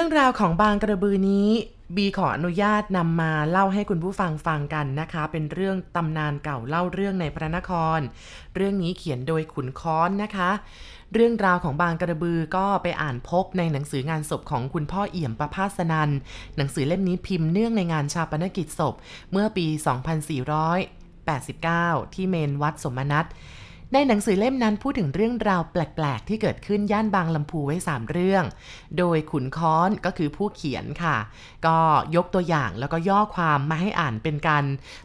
เรื่องราวของบางกระบือนี้บีขออนุญาตนำมาเล่าให้คุณผู้ฟังฟังกันนะคะ เป็นเรื่องตำนานเก่าเล่าเรื่องในพระนคร เรื่องนี้เขียนโดยขุนค้อนนะคะ เรื่องราวของบางกระบือก็ไปอ่านพบในหนังสืองานศพของคุณพ่อเอี่ยมประภาสนันหนังสือเล่มนี้พิมพ์เนื่องในงานชาปนกิจศพ เมื่อปี 2489 ที่เมนวัดสมนัต ในหนังสือเล่มนั้นพูดถึงเรื่องราวแปลก ๆ ที่เกิดขึ้นย่านบางลำพูไว้ 3 เรื่อง โดยขุนค้อนก็คือผู้เขียนค่ะ ก็ยกตัวอย่างแล้วก็ย่อความมาให้อ่านเป็นการ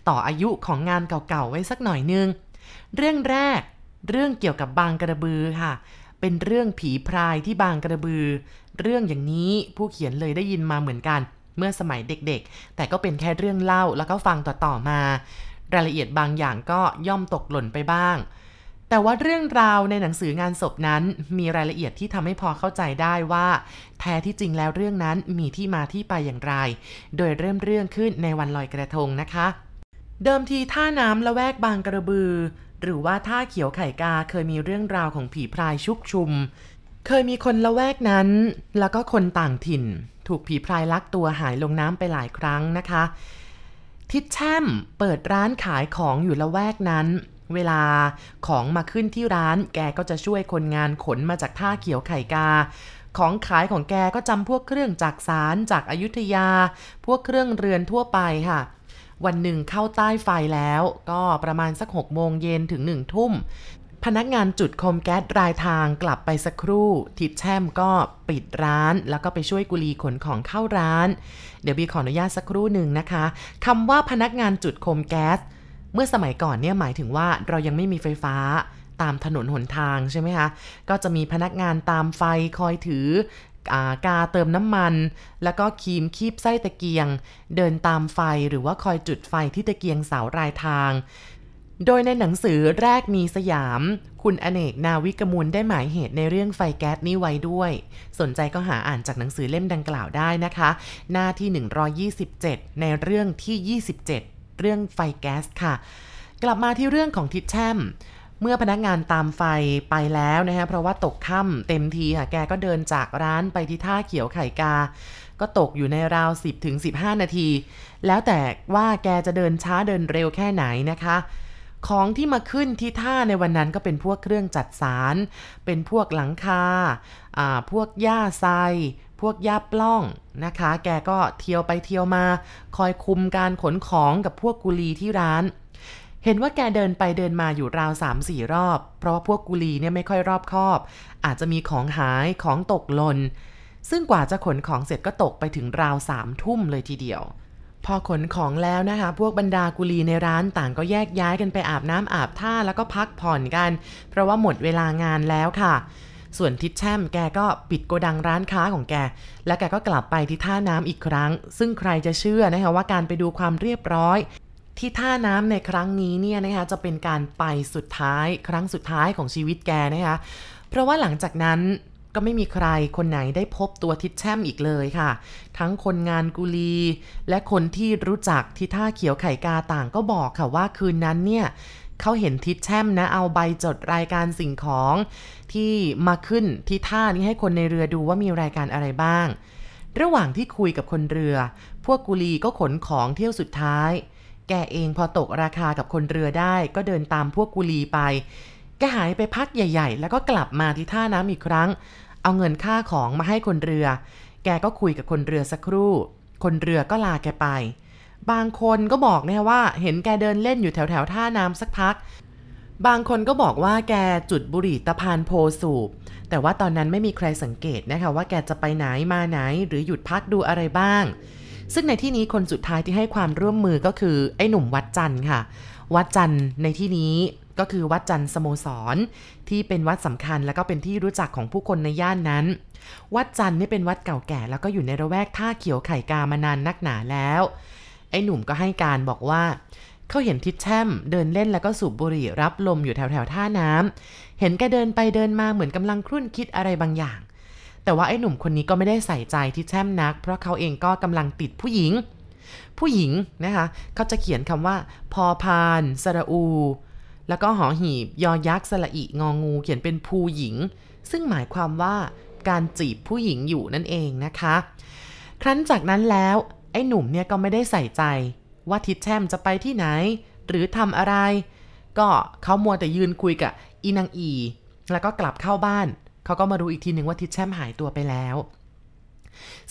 ต่ออายุของงานเก่า ๆ ไว้สักหน่อยนึง เรื่องแรกเรื่องเกี่ยวกับบางกระบือค่ะ เป็นเรื่องผีพรายที่บางกระบือ เรื่องอย่างนี้ผู้เขียนเลยได้ยินมาเหมือนกัน เมื่อสมัยเด็กๆ แต่ก็เป็นแค่เรื่องเล่าแล้วก็ฟังต่อๆมา รายละเอียดบางอย่างก็ย่อมตกหล่นไปบ้าง แต่ว่าเรื่องราวในหนังสืองานศพนั้น มีรายละเอียดที่ทำให้พอเข้าใจได้ว่า แท้ที่จริงแล้วเรื่องนั้นมีที่มาที่ไปอย่างไร โดยเริ่มเรื่องขึ้นในวันลอยกระทงนะคะ เดิมทีท่าน้ำละแวกบางกระบือ หรือว่าท่าเขียวไข่กาเคยมีเรื่องราวของผีพรายชุกชุม เคยมีคนละแวกนั้น แล้วก็คนต่างถิ่น ถูกผีพรายลักตัวหายลงน้ำไปหลายครั้งนะคะ ทิดแช่มเปิดร้านขายของอยู่ละแวกนั้น เวลาของมาขึ้นที่ร้าน แกก็จะช่วยคนงานขนมาจากท่าเขียวไข่กา ของขายของแกก็จำพวกเครื่องจักสารจากอายุทยา พวกเครื่องเรือนทั่วไปค่ะ วันหนึ่งเข้าใต้ไฟแล้ว ก็ประมาณสักหกโมงเย็นถึงหนึ่งทุ่ม พนักงานจุดคมแก๊สรายทางกลับไปสักครู่ ทิดแช่มก็ปิดร้านแล้วก็ไปช่วยกุลีขนของเข้าร้าน เดี๋ยวบีขออนุญาตสักครู่หนึ่งนะคะคำว่าพนักงานจุดคมแก๊ส เมื่อสมัยก่อนเนี่ยหมายถึงว่าเรายังไม่มีไฟฟ้าตามถนนหนทางใช่ไหมคะ ก็จะมีพนักงานตามไฟคอยถือกาเติมน้ำมัน แล้วก็คีมคีบไส้ตะเกียง เดินตามไฟหรือว่าคอยจุดไฟที่ตะเกียงเสารายทาง โดยในหนังสือแรกมีสยาม คุณอเนกนาวิกมูลได้หมายเหตุในเรื่องไฟแก๊สนี้ไว้ด้วย สนใจก็หาอ่านจากหนังสือเล่มดังกล่าวได้นะคะ หน้าที่ 127 ในเรื่องที่ 27 เรื่องไฟแก๊สค่ะ กลับมาที่เรื่องของทิดแช่มเมื่อพนักงานตามไฟไปแล้วนะฮะเพราะว่าตกค่ำเต็มทีค่ะ แกก็เดินจากร้านไปที่ท่าเขียวไข่กา ก็ตกอยู่ในราว 10ถึง15 นาที แล้วแต่ว่าแกจะเดินช้าเดินเร็วแค่ไหนนะคะ ของที่มาขึ้นที่ท่าในวันนั้นก็เป็นพวกเครื่องจัดสาร เป็นพวกหลังคาพวกหญ้าทราย พวกยาปล้องนะคะ แกก็เที่ยวไปเที่ยวมา คอยคุมการขนของกับพวกกุลีที่ร้าน เห็นว่าแกเดินไปเดินมาอยู่ราวสามสี่รอบ เพราะว่าพวกกุลีเนี่ยไม่ค่อยรอบคอบ อาจจะมีของหายของตกหล่นซึ่งกว่าจะขนของเสร็จก็ตกไปถึงราวสามทุ่มเลยทีเดียว พอขนของแล้วนะคะ พวกบรรดากุลีในร้านต่างก็แยกย้ายกันไปอาบน้ำอาบท่าแล้วก็พักผ่อนกัน เพราะว่าหมดเวลางานแล้วค่ะ ส่วนทิดแช่มแกก็ปิดโกดังร้านค้าของแก และแกก็กลับไปที่ท่าน้ำอีกครั้ง ซึ่งใครจะเชื่อนะคะว่าการไปดูความเรียบร้อยที่ท่าน้ำในครั้งนี้เนี่ยนะคะจะเป็นการไปสุดท้ายครั้งสุดท้ายของชีวิตแกนะคะเพราะว่าหลังจากนั้นก็ไม่มีใครคนไหนได้พบตัวทิดแช่มอีกเลยค่ะ ทั้งคนงานกุลี และคนที่รู้จักที่ท่าเขียวไข่กาต่างก็บอกค่ะว่าคืนนั้นเนี่ย เขาเห็นทิดแช่มนะ เอาใบจดรายการสิ่งของที่มาขึ้นที่ท่านี้ให้คนในเรือดูว่ามีรายการอะไรบ้าง ระหว่างที่คุยกับคนเรือ พวกกุลีก็ขนของเที่ยวสุดท้าย แกเองพอตกราคากับคนเรือได้ ก็เดินตามพวกกุลีไป แกหายไปพักใหญ่ ๆ แล้วก็กลับมาที่ท่าน้ำอีกครั้ง เอาเงินค่าของมาให้คนเรือ แกก็คุยกับคนเรือสักครู่ คนเรือก็ลาแกไป บางคนก็บอกนะว่าเห็นแกเดินเล่นอยู่แถวแถวท่าน้ำสักพัก บางคนก็บอกว่าแกจุดบุหรี่ตะพานโพสูบ แต่ว่าตอนนั้นไม่มีใครสังเกตนะคะว่าแกจะไปไหนมาไหนหรือหยุดพักดูอะไรบ้าง ซึ่งในที่นี้คนสุดท้ายที่ให้ความร่วมมือก็คือไอ้หนุ่มวัดจันทร์ค่ะ วัดจันทร์ในที่นี้ก็คือวัดจันทร์สโมสร ที่เป็นวัดสำคัญแล้วก็เป็นที่รู้จักของผู้คนในย่านนั้น วัดจันทร์นี่เป็นวัดเก่าแก่แล้วก็อยู่ในระแวกท่าเขียวไข่กามานานนักหนาแล้ว ไอ้หนุ่มก็ให้การบอกว่าเขาเห็นทิดแช่มเดินเล่นแล้วก็สูบบุหรี่รับลมอยู่แถวแถวท่าน้ำเห็นแกเดินไปเดินมาเหมือนกำลังครุ่นคิดอะไรบางอย่าง แต่ว่าไอ้หนุ่มคนนี้ก็ไม่ได้ใส่ใจทิดแช่มนัก เพราะเขาเองก็กำลังติดผู้หญิง ผู้หญิงนะคะเขาจะเขียนคำว่า พอพานสระอู แล้วก็หอหีบยอยักษ์สระอิงองู เขียนเป็นภูหญิง ซึ่งหมายความว่าการจีบผู้หญิงอยู่นั่นเองนะคะ ครั้นจากนั้นแล้ว ไอ้หนุ่มเนี่ยก็ไม่ได้ใส่ใจ ว่าทิดแช่มจะไปที่ไหน หรือทำอะไร ก็เขามัวแต่ยืนคุยกับอีนางอี แล้วก็กลับเข้าบ้าน เขาก็มารู้อีกทีหนึ่งว่าทิดแช่มหายตัวไปแล้ว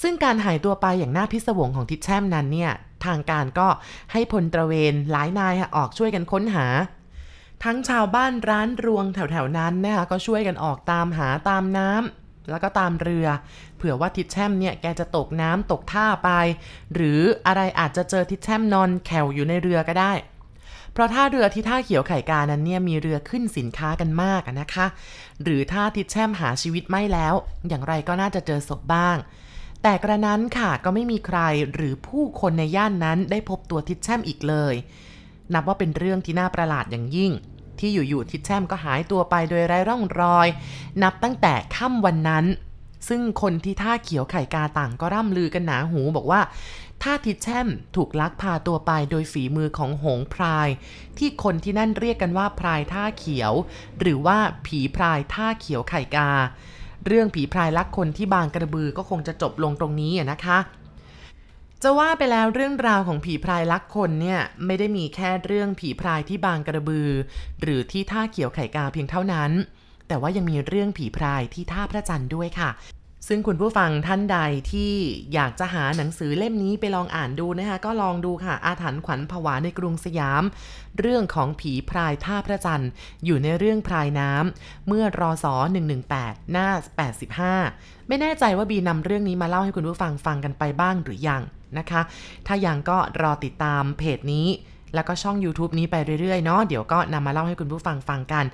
ซึ่งการหายตัวไปอย่างน่าพิศวงของทิดแช่มนั้นเนี่ย ทางการก็ให้พลตระเวนหลายนายออกช่วยกันค้นหา ทั้งชาวบ้านร้านรวงแถวๆนั้นนะคะก็ช่วยกันออกตามหาตามน้ำแล้วก็ตามเรือ ผื่อว่าทิดแช่มเนี่ยแกจะตกน้ำตกท่าไป หรืออะไรอาจจะเจอทิดแช่มนอนแขวอยู่ในเรือก็ได้ เพราะท่าเรือที่ท่าเขียวไข่กานั้นเนี่ยมีเรือขึ้นสินค้ากันมากนะคะ หรือถ้าทิดแช่มหาชีวิตไม่แล้ว อย่างไรก็น่าจะเจอศพบ้าง แต่กระนั้นค่ะก็ไม่มีใครหรือผู้คนในย่านนั้นได้พบตัวทิดแช่มอีกเลย นับว่าเป็นเรื่องที่น่าประหลาดอย่างยิ่งที่อยู่ๆทิดแช่มก็หายตัวไปโดยไร้ร่องรอย นับตั้งแต่ค่ำวันนั้น ซึ่งคนที่ท่าเขียวไข่กาต่างก็ร่ำลือกันหนาหูบอกว่าท่าทิดแช่มถูกลักพาตัวไปโดยฝีมือของหงพราย ที่คนที่นั่นเรียกกันว่าพรายท่าเขียว หรือว่าผีพรายท่าเขียวไข่กา เรื่องผีพรายลักคนที่บางกระบือก็คงจะจบลงตรงนี้นะคะจะว่าไปแล้วเรื่องราวของผีพรายลักคนเนี่ยไม่ได้มีแค่เรื่องผีพรายที่บางกระบือ หรือที่ท่าเขียวไข่กาเพียงเท่านั้น แต่ว่ายังมีเรื่องผีพรายที่ท่าพระจันทร์ด้วยค่ะ ซึ่งคุณผู้ฟังท่านใดที่อยากจะหาหนังสือเล่มนี้ไปลองอ่านดูนะคะ ก็ลองดูค่ะ อาถรรพ์ขวัญผวาในกรุงสยาม เรื่องของผีพรายท่าพระจันทร์อยู่ในเรื่องพรายน้ำเมื่อรอศ118 หน้า 85 ไม่แน่ใจว่าบีนำเรื่องนี้มาเล่าให้คุณผู้ฟังฟังกันไปบ้างหรือยังนะคะ ถ้ายังก็รอติดตามเพจนี้แล้วก็ช่อง YouTube นี้ไปเรื่อยๆ เนาะ เดี๋ยวก็นำมาเล่าให้คุณผู้ฟังฟังกัน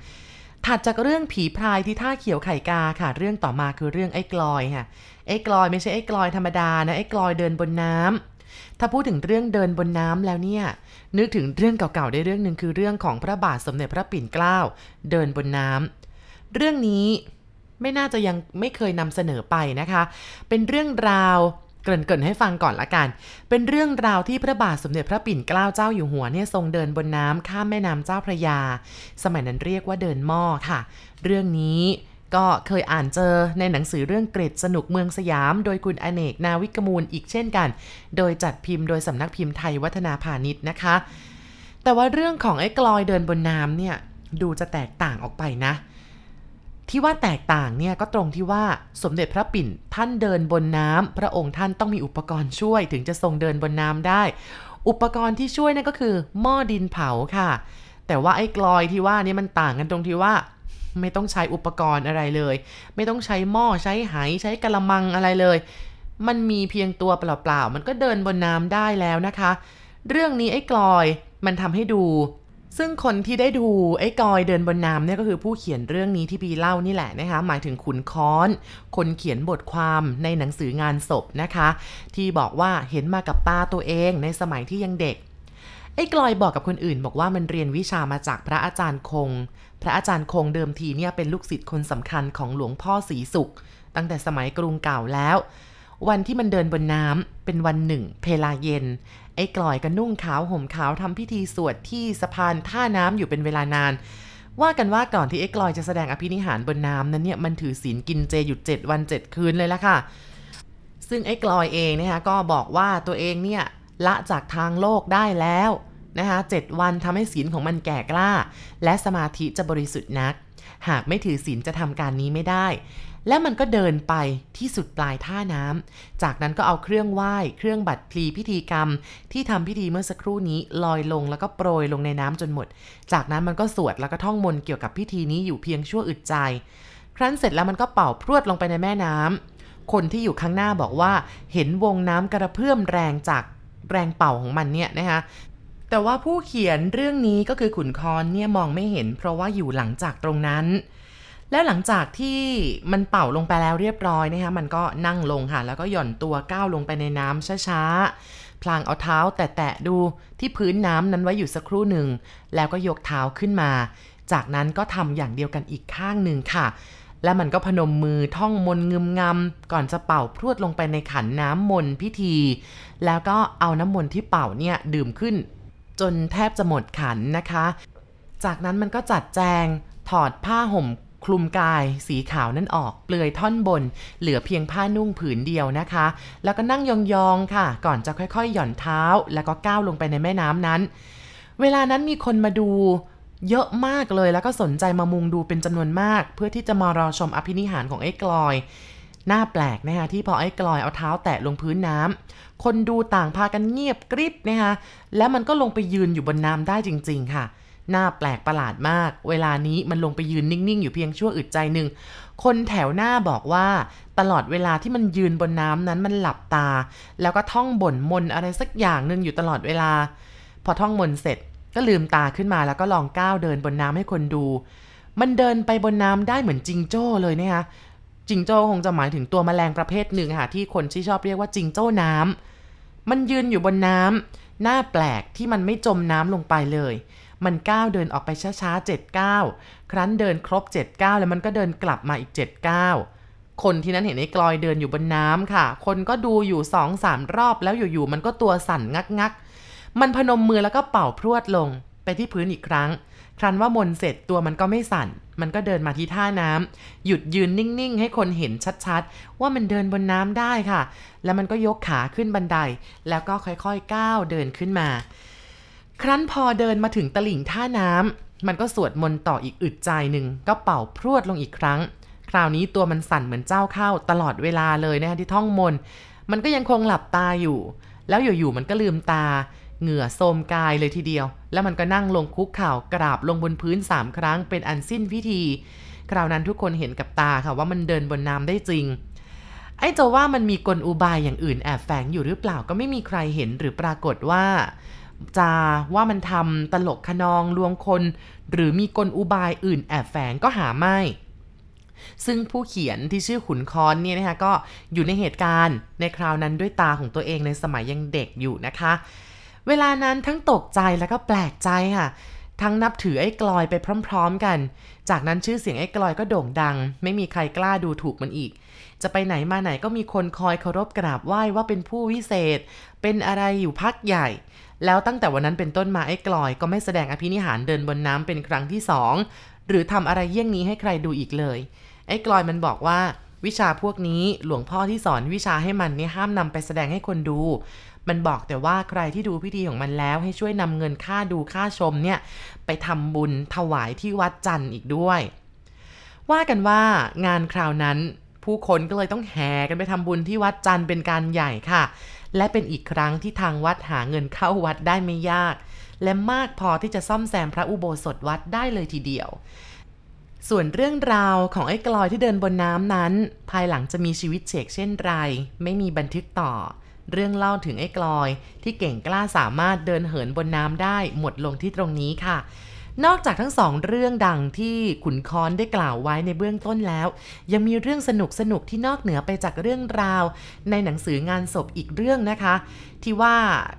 ถัดจากเรื่องผีพรายที่ท่าเขียวไข่กาค่ะ เรื่องต่อมาคือเรื่องไอ้กลอยค่ะ ไอ้กลอยไม่ใช่ไอ้กลอยธรรมดานะ ไอ้กลอยเดินบนน้ำถ้าพูดถึงเรื่องเดินบนน้ำแล้วเนี่ย นึกถึงเรื่องเก่าๆได้เรื่องหนึ่งคือเรื่องของพระบาทสมเด็จพระปิ่นเกล้าเดินบนน้ำเรื่องนี้ไม่น่าจะยังไม่เคยนำเสนอไปนะคะ เป็นเรื่องราว เกริ่นๆให้ฟังก่อนละกัน เป็นเรื่องราวที่พระบาทสมเด็จพระปิ่นเกล้าเจ้าอยู่หัวเนี่ยทรงเดินบนน้ำข้ามแม่น้ำเจ้าพระยา สมัยนั้นเรียกว่าเดินหม้อค่ะ เรื่องนี้ก็เคยอ่านเจอในหนังสือเรื่องเกรดสนุกเมืองสยาม โดยคุณอเนกนาวิกมูลอีกเช่นกัน โดยจัดพิมพ์โดยสำนักพิมพ์ไทยวัฒนาพาณิชย์นะคะ แต่ว่าเรื่องของไอ้กลอยเดินบนน้ำเนี่ยดูจะแตกต่างออกไปนะ ที่ว่าแตกต่างเนี่ยก็ตรงที่ว่าสมเด็จพระปิ่นท่านเดินบนน้ำพระองค์ท่านต้องมีอุปกรณ์ช่วยถึงจะทรงเดินบนน้ำได้ อุปกรณ์ที่ช่วยนั่นก็คือ หม้อดินเผาค่ะ แต่ว่าไอ้กลอยที่ว่านี่มันต่างกันตรงที่ว่า ไม่ต้องใช้อุปกรณ์อะไรเลย ไม่ต้องใช้หม้อใช้ไหใช้กระมังอะไรเลย มันมีเพียงตัวเปล่าๆมันก็เดินบนน้ำได้แล้วนะคะ เรื่องนี้ไอ้กลอยมันทำให้ดู ซึ่งคนที่ได้ดูไอ้กอยเดินบนน้ำเนี่ยก็คือผู้เขียนเรื่องนี้ที่บีเล่านี่แหละนะคะหมายถึงขุนค้อน คนเขียนบทความในหนังสืองานศพนะคะ ที่บอกว่าเห็นมากับตาตัวเองในสมัยที่ยังเด็ก ไอ้กลอยบอกกับคนอื่น บอกว่ามันเรียนวิชามาจากพระอาจารย์คง พระอาจารย์คงเดิมทีเนี่ยเป็นลูกศิษย์คนสำคัญของหลวงพ่อศรีสุข ตั้งแต่สมัยกรุงเก่าแล้ว วันที่มันเดินบนน้ำเป็นวันหนึ่ง เพลาเย็น ไอ้กลอยก็นุ่งขาวห่มขาวทำพิธีสวดที่สะพานท่าน้ำอยู่เป็นเวลานาน ว่ากันว่าก่อนที่ไอ้กลอยจะแสดงอภินิหารบนน้ำนั้นเนี่ยมันถือศีลกินเจหยุด 7 วัน 7 คืนเลยละค่ะ ซึ่งไอ้กลอยเองนะคะก็บอกว่าตัวเองเนี่ยละจากทางโลกได้แล้วนะคะเจ็ดวันทำให้ศีลของมันแก่กล้า และสมาธิจะบริสุทธิ์นัก หากไม่ถือศีลจะทำการนี้ไม่ได้ และมันก็เดินไปที่สุดปลายท่าน้ำ จากนั้นก็เอาเครื่องไหว้ เครื่องบัตรพลีพิธีกรรม ที่ทำพิธีเมื่อสักครู่นี้ลอยลงแล้วก็โปรยลงในน้ำจนหมด จากนั้นมันก็สวดแล้วก็ท่องมนต์เกี่ยวกับพิธีนี้อยู่เพียงชั่วอึดใจ ครั้นเสร็จแล้วมันก็เป่าพรวดลงไปในแม่น้ำ คนที่อยู่ข้างหน้าบอกว่า เห็นวงน้ำกระเพื่อมแรงจากแรงเป่าของมันเนี่ยนะคะแต่ว่าผู้เขียนเรื่องนี้ก็คือขุนคอนเนี่ยมองไม่เห็น เพราะว่าอยู่หลังจากตรงนั้น แล้วหลังจากที่มันเป่าลงไปแล้วเรียบร้อยนะคะมันก็นั่งลงค่ะแล้วก็หย่อนตัวก้าวลงไปในน้ำช้าๆ พลางเอาเท้าแตะๆดูที่พื้นน้ำนั้นไว้อยู่สักครู่หนึ่ง แล้วก็ยกเท้าขึ้นมา จากนั้นก็ทำอย่างเดียวกันอีกข้างหนึ่งค่ะ และมันก็พนมมือท่องมนงึมงำก่อนจะเป่าพรวดลงไปในขันน้ำมนพิธี แล้วก็เอาน้ำมนที่เป่าเนี่ยดื่มขึ้น จนแทบจะหมดขันนะคะ จากนั้นมันก็จัดแจงถอดผ้าห่ม คลุมกายสีขาวนั่นออก เปลือยท่อนบน เหลือเพียงผ้านุ่งผืนเดียวนะคะ แล้วก็นั่งยองๆค่ะ ก่อนจะค่อยๆ หย่อนเท้า แล้วก็ก้าวลงไปในแม่น้ำนั้น เวลานั้นมีคนมาดูเยอะมากเลยแล้วก็สนใจมามุงดูเป็นจำนวนมาก เพื่อที่จะมารอชมอภินิหารของไอ้กลอย น่าแปลกนะคะที่พอไอ้กลอยเอาเท้าแตะลงพื้นน้ำคนดูต่างพากันเงียบกริบนะคะแล้วมันก็ลงไปยืนอยู่บนน้ำได้จริง ๆ ค่ะ หน่าแปลกประหลาดมาก เวลานี้มันลงไปยืนนิ่ง ๆ อยู่เพียงชั่วอึดใจหนึ่ง คนแถวหน้าบอกว่า ตลอดเวลาที่มันยืนบนน้ำนั้นมันหลับตา แล้วก็ท่องบ่นมนอะไรสักอย่างหนึ่งอยู่ตลอดเวลา พอท่องมนเสร็จก็ลืมตาขึ้นมาแล้วก็ลองก้าวเดินบนน้ำให้คนดู มันเดินไปบนน้ำได้เหมือนจิงโจ้เลยนะคะจิงโจ้คงจะหมายถึงตัวแมลงประเภทหนึ่งค่ะที่คนที่ชอบเรียกว่าจิงโจ้น้ำมันยืนอยู่บนน้ำหน้าแปลกที่มันไม่จมน้ำลงไปเลย มันก้าวเดินออกไปช้าๆเจ็ดก้าวครั้นเดินครบเจ็ดก้าวแล้วมันก็เดินกลับมาอีกเจ็ดก้าวคนที่นั้นเห็นไอ้กลอยเดินอยู่บนน้ำค่ะ คนก็ดูอยู่สองสามรอบแล้วอยู่ๆมันก็ตัวสั่นงักๆมันพนมมือแล้วก็เป่าพรวดลงไปที่พื้นอีกครั้ง ครั้นว่ามนเสร็จตัวมันก็ไม่สั่น มันก็เดินมาที่ท่าน้ำหยุดยืนนิ่งๆ ให้คนเห็นชัดๆ ว่ามันเดินบนน้ำได้ค่ะ แล้วมันก็ยกขาขึ้นบันได แล้วก็ค่อยๆก้าวเดินขึ้นมา ครั้นพอเดินมาถึงตลิ่งท่าน้ำมันก็สวดมนต์ต่ออีกอึดใจหนึ่งก็เป่าพรวดลงอีกครั้ง คราวนี้ตัวมันสั่นเหมือนเจ้าเข้าตลอดเวลาเลยนะคะที่ท่องมนต์มันก็ยังคงหลับตาอยู่ แล้วอยู่ๆมันก็ลืมตา เหงื่อโทมกายเลยทีเดียว แล้วมันก็นั่งลงคุกเข่ากราบลงบนพื้นสามครั้งเป็นอันสิ้นพิธี คราวนั้นทุกคนเห็นกับตาค่ะว่ามันเดินบนน้ำได้จริง ไอ้จะว่ามันมีกลอุบายอย่างอื่นแอบแฝงอยู่หรือเปล่าก็ไม่มีใครเห็นหรือปรากฏว่า จาว่ามันทำตลกขนองลวงคน หรือมีกลอุบายอื่นแอบแฝงก็หาไม่ ซึ่งผู้เขียนที่ชื่อขุนคอนเนี่ยนะคะก็อยู่ในเหตุการณ์ในคราวนั้นด้วยตาของตัวเองในสมัยยังเด็กอยู่นะคะ เวลานั้นทั้งตกใจแล้วก็แปลกใจค่ะ ทั้งนับถือไอ้กลอยไปพร้อมๆกัน จากนั้นชื่อเสียงไอ้กลอยก็โด่งดัง ไม่มีใครกล้าดูถูกมันอีก จะไปไหนมาไหนก็มีคนคอยเคารพกราบไหว้ว่าเป็นผู้วิเศษ เป็นอะไรอยู่พักใหญ่ แล้วตั้งแต่วันนั้นเป็นต้นมาไอ้กลอยก็ไม่แสดงอภินิหารเดินบนน้ำเป็นครั้งที่สองหรือทำอะไรเยี่ยงนี้ให้ใครดูอีกเลย ไอ้กลอยมันบอกว่าวิชาพวกนี้หลวงพ่อที่สอนวิชาให้มันนี่ห้ามนำไปแสดงให้คนดู มันบอกแต่ว่าใครที่ดูพิธีของมันแล้วให้ช่วยนำเงินค่าดูค่าชมเนี่ยไปทำบุญถวายที่วัดจันทร์อีกด้วย ว่ากันว่างานคราวนั้นผู้คนก็เลยต้องแห่กันไปทำบุญที่วัดจันทร์เป็นการใหญ่ค่ะ และเป็นอีกครั้งที่ทางวัดหาเงินเข้าวัดได้ไม่ยาก และมากพอที่จะซ่อมแซมพระอุโบสถวัดได้เลยทีเดียวส่วนเรื่องราวของไอ้กลอยที่เดินบนน้ำนั้น ภายหลังจะมีชีวิตเฉกเช่นไร ไม่มีบันทึกต่อ เรื่องเล่าถึงไอ้กลอย ที่เก่งกล้าสามารถเดินเหินบนน้ำได้หมดลงที่ตรงนี้ค่ะ นอกจากทั้งสองเรื่องดังที่ขุนคอนได้กล่าวไว้ในเบื้องต้นแล้ว ยังมีเรื่องสนุกสนุกที่นอกเหนือไปจากเรื่องราว ในหนังสืองานศพอีกเรื่องนะคะ ที่ว่า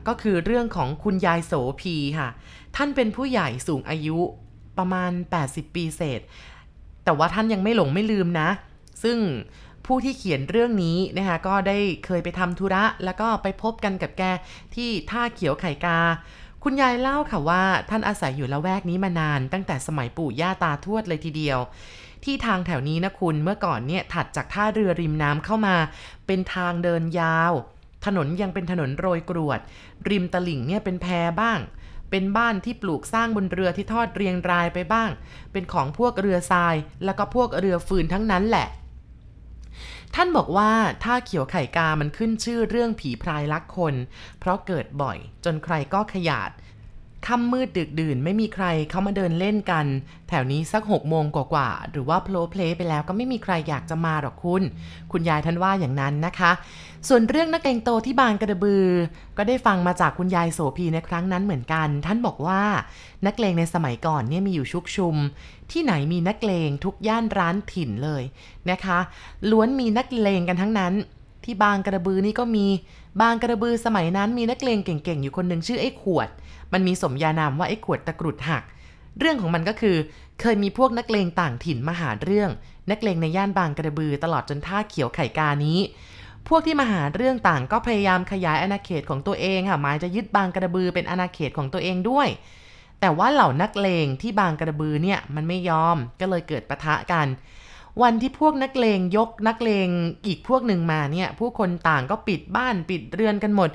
ก็คือเรื่องของคุณยายโสพีค่ะ ท่านเป็นผู้ใหญ่สูงอายุประมาณ 80 ปีเศษ แต่ว่าท่านยังไม่หลงไม่ลืมนะ ซึ่ง ผู้ที่เขียนเรื่องนี้นะคะก็ได้เคยไปทำธุระ แล้วก็ไปพบกันกับแกที่ท่าเขียวไข่กา คุณยายเล่าค่ะว่าท่านอาศัยอยู่ละแวกนี้มานาน ตั้งแต่สมัยปู่ย่าตาทวดเลยทีเดียว ที่ทางแถวนี้นะคุณเมื่อก่อนเนี่ยถัดจากท่าเรือริมน้ำเข้ามา เป็นทางเดินยาว ถนนยังเป็นถนนโรยกรวด ริมตลิ่งเนี่ยเป็นแพบ้างเป็นบ้านที่ปลูกสร้างบนเรือที่ทอดเรียงรายไปบ้าง เป็นของพวกเรือทราย แล้วก็พวกเรือฟืนทั้งนั้นแหละ ท่านบอกว่าถ้าเขียวไข่กามันขึ้นชื่อเรื่องผีพรายลักคน เพราะเกิดบ่อยจนใครก็ขยาด ค่ำมืดดึกดื่นไม่มีใครเข้ามาเดินเล่นกัน แถวนี้สักหกโมงกว่าๆหรือว่าโพลเพลไปแล้วก็ไม่มีใครอยากจะมาหรอกคุณ คุณยายท่านว่าอย่างนั้นนะคะ ส่วนเรื่องนักเลงโตที่บางกระบือ ก็ได้ฟังมาจากคุณยายโสพีในครั้งนั้นเหมือนกัน ท่านบอกว่านักเลงในสมัยก่อนเนี่ยมีอยู่ชุกชุม ที่ไหนมีนักเลงทุกย่านร้านถิ่นเลยนะคะ ล้วนมีนักเลงกันทั้งนั้น ที่บางกระบือนี่ก็มีบางกระบือสมัยนั้นมีนักเลงเก่งๆอยู่คนหนึ่งชื่อไอ้ขวด มันมีสมญานามว่าไอ้ขวดตะกรุดหัก เรื่องของมันก็คือ เคยมีพวกนักเลงต่างถิ่นมาหาเรื่อง นักเลงในย่านบางกระบือตลอดจนท่าเขียวไข่กานี้ พวกที่มาหาเรื่องต่างก็พยายามขยายอาณาเขตของตัวเองค่ะหมายจะยึดบางกระบือเป็นอาณาเขตของตัวเองด้วย แต่ว่าเหล่านักเลงที่บางกระบือเนี่ยมันไม่ยอมก็เลยเกิดปะทะกัน วันที่พวกนักเลงยกนักเลงอีกพวกหนึ่งมาเนี่ย ผู้คนต่างก็ปิดบ้านปิดเรือนกันหมด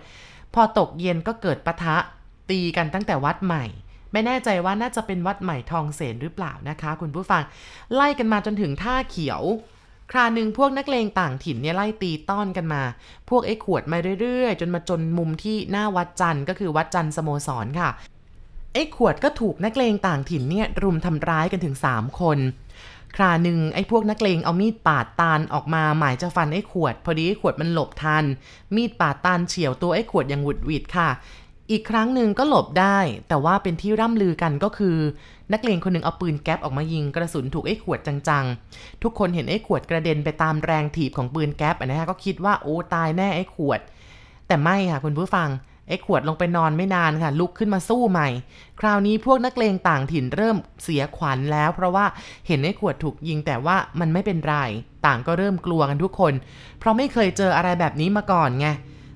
พอตกเย็นก็เกิดปะทะตีกันตั้งแต่วัดใหม่ ไม่แน่ใจว่าน่าจะเป็นวัดใหม่ทองเสนหรือเปล่านะคะ คุณผู้ฟัง ไล่กันมาจนถึงท่าเขียว คราหนึ่งพวกนักเลงต่างถิ่นเนี่ยไล่ตีต้อนกันมา พวกไอ้ขวดมาเรื่อยๆ จนมาจนมุมที่หน้าวัดจันทร์ก็คือวัดจันทร์สโมสรค่ะไอ้ขวดก็ถูกนักเลงต่างถิ่นเนี่ยรุมทำร้ายกันถึง 3 คน คราหนึ่งไอ้พวกนักเลงเอามีดปาดตาลออกมาหมายจะฟันไอ้ขวด พอดีไอ้ขวดมันหลบทัน มีดปาดตาลเฉียวตัวไอ้ขวดอย่างหวุดหวิดค่ะ อีกครั้งหนึ่งก็หลบได้ แต่ว่าเป็นที่ร่ำลือกันก็คือ นักเลงคนหนึ่งเอาปืนแก๊ปออกมายิงกระสุนถูกไอ้ขวดจังๆ ทุกคนเห็นไอ้ขวดกระเด็นไปตามแรงถีบของปืนแก๊ปนะฮะก็คิดว่าโอ้ตายแน่ไอ้ขวด แต่ไม่ค่ะคุณผู้ฟัง ไอ้ขวดลงไปนอนไม่นานค่ะ ลุกขึ้นมาสู้ใหม่ คราวนี้พวกนักเลงต่างถิ่นเริ่มเสียขวัญแล้ว เพราะว่าเห็นไอ้ขวดถูกยิงแต่ว่ามันไม่เป็นไร ต่างก็เริ่มกลัวกันทุกคน เพราะไม่เคยเจออะไรแบบนี้มาก่อนไง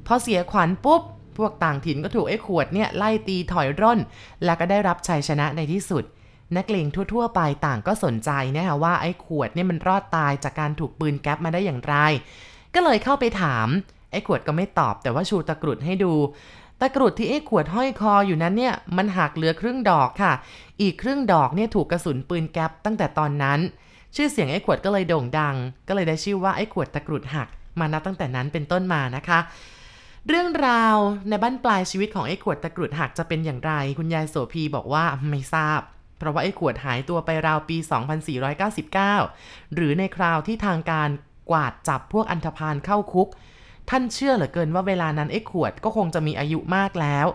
พอเสียขวัญปุ๊บ พวกต่างถิ่นก็ถูกไอ้ขวดเนี่ยไล่ตีถอยร่น แล้วก็ได้รับชัยชนะในที่สุด นักเลงทั่ว ๆ ไปต่างก็สนใจนะคะว่าไอ้ขวดเนี่ยมันรอดตายจากการถูกปืนแก๊ปมาได้อย่างไร ก็เลยเข้าไปถาม ไอ้ขวดก็ไม่ตอบแต่ว่าชูตะกรุดให้ดู ตะกรุดที่ไอ้ขวดห้อยคออยู่นั้นเนี่ยมันหักเหลือครึ่งดอกค่ะ อีกครึ่งดอกเนี่ยถูกกระสุนปืนแก๊ปตั้งแต่ตอนนั้น ชื่อเสียงไอ้ขวดก็เลยโด่งดัง ก็เลยได้ชื่อว่าไอ้ขวดตะกรุดหัก มานับตั้งแต่นั้นเป็นต้นมานะคะ เรื่องราวในบ้านปลายชีวิตของไอ้ขวดตะกรุดหักจะเป็นอย่างไร คุณยายโสพีบอกว่าไม่ทราบเพราะว่าไอ้ขวดหายตัวไปราวปี 2499 หรือในคราวที่ทางการกวาดจับพวกอันธพาลเข้าคุก ท่านเชื่อเหลือเกินว่าเวลานั้นไอ้ขวดก็คงจะมีอายุมากแล้ว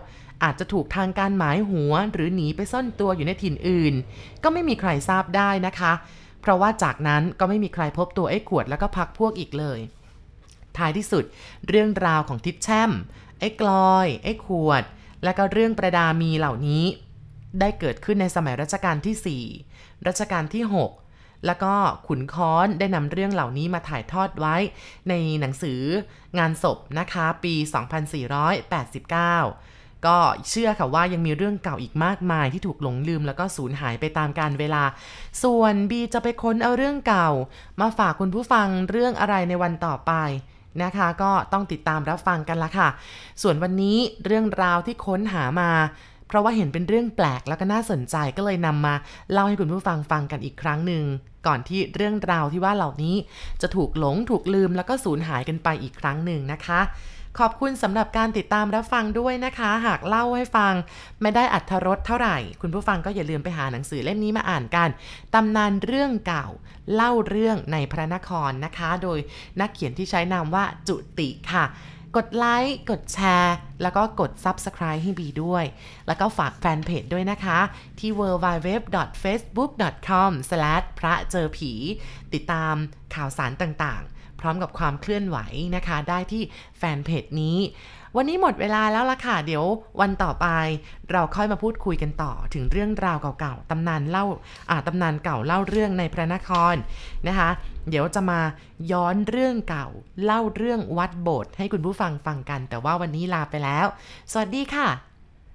อาจจะถูกทางการหมายหัวหรือหนีไปซ่อนตัวอยู่ในถิ่นอื่น ก็ไม่มีใครทราบได้นะคะ เพราะว่าจากนั้นก็ไม่มีใครพบตัวไอ้ขวดแล้วก็พักพวกอีกเลย ท้ายที่สุด เรื่องราวของทิดแช่ม ไอ้กลอย ไอ้ขวด และก็เรื่องประดามีเหล่านี้ ได้เกิดขึ้นในสมัยรัชกาลที่ 4 รัชกาลที่ 6 แล้วก็ขุนค้อนได้นำเรื่องเหล่านี้มาถ่ายทอดไว้ในหนังสืองานศพนะคะปี 2489 ก็เชื่อค่ะว่ายังมีเรื่องเก่าอีกมากมายที่ถูกหลงลืมแล้วก็สูญหายไปตามกาลเวลา ส่วนบีจะไปค้นเอาเรื่องเก่า มาฝากคุณผู้ฟังเรื่องอะไรในวันต่อไปนะคะก็ต้องติดตามรับฟังกันละค่ะ ส่วนวันนี้เรื่องราวที่ค้นหามา เพราะว่าเห็นเป็นเรื่องแปลกแล้วก็น่าสนใจก็เลยนำมาเล่าให้คุณผู้ฟังฟังกันอีกครั้งหนึ่ง ก่อนที่เรื่องราวที่ว่าเหล่านี้จะถูกหลงถูกลืมแล้วก็สูญหายกันไปอีกครั้งหนึ่งนะคะขอบคุณสำหรับการติดตามรับฟังด้วยนะคะ หากเล่าให้ฟัง ไม่ได้อัธรสเท่าไหร่ คุณผู้ฟังก็อย่าลืมไปหาหนังสือเล่มนี้มาอ่านกัน ตำนานเรื่องเก่า เล่าเรื่องในพระนครนะคะ โดยนักเขียนที่ใช้นามว่าจุติค่ะ กดไลค์ กดแชร์ แล้วก็กด Subscribe ให้บีด้วย แล้วก็ฝากแฟนเพจด้วยนะคะ ที่ www.facebook.com พระเจอผี ติดตามข่าวสารต่างๆ พร้อมกับความเคลื่อนไหวนะคะ ได้ที่แฟนเพจนี้ วันนี้หมดเวลาแล้วล่ะค่ะ เดี๋ยววันต่อไป เราค่อยมาพูดคุยกันต่อถึงเรื่องราวเก่าๆตำนานเล่าอ่าตำนานเก่าเล่าเรื่องในพระนครนะคะ เดี๋ยวจะมาย้อนเรื่องเก่า เล่าเรื่องวัดโบสถ์ให้คุณผู้ฟังฟังกัน แต่ว่าวันนี้ลาไปแล้ว สวัสดีค่ะ